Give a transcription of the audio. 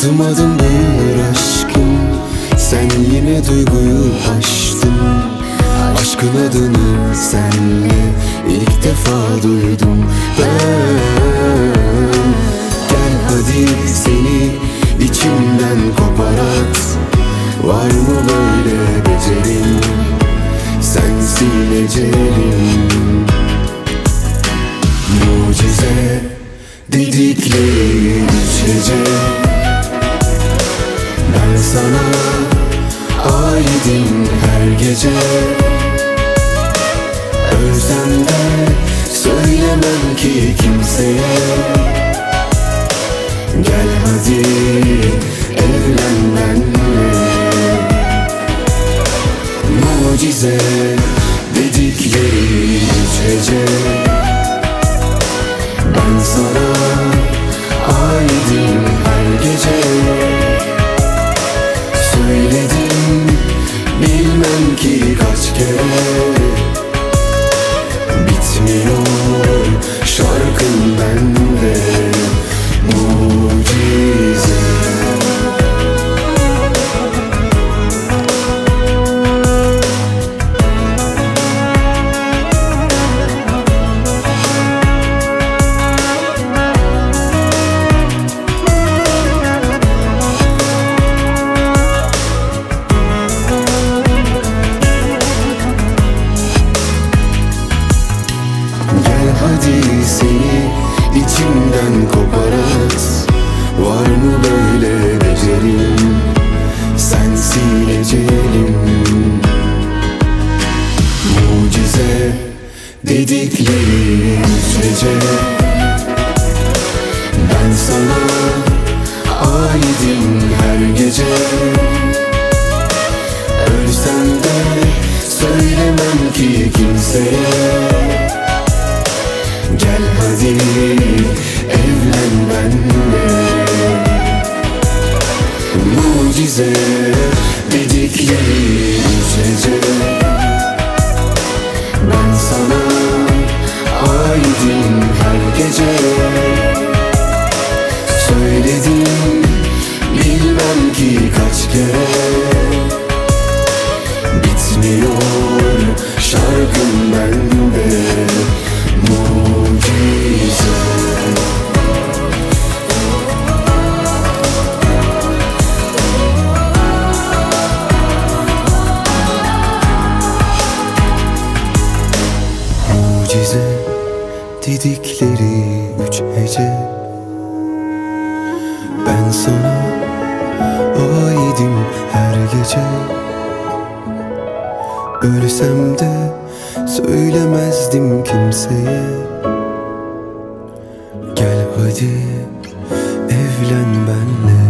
Adım adım büyür aşkım. Sen yine duyguyu aştın. Aşkın adını senle ilk defa duydum ben. Gel hadi seni içimden koparat Var mı böyle becerin? Sensin ecelim Mucize dedikleri gece Ben sana aidim her gece. Ölsem söylemem ki kimseye. Gel hadi evlen benimle Mucize dedikleri gece Ben sana. Aidim her gece. Söyledim bilmem ki kaç kere dedikleri gece. Ben sana aidim her gece. Ölsem de söylemem ki kimseye. Gel hadi evlen benimle. Mucize dedikleri gece Ben sana aidim her gece. Söyledim bilmem ki kaç kere Mucize dedikleri üç hece. Ben sana aidim her gece. Ölsem de söylemezdim kimseye. Gel hadi evlen benle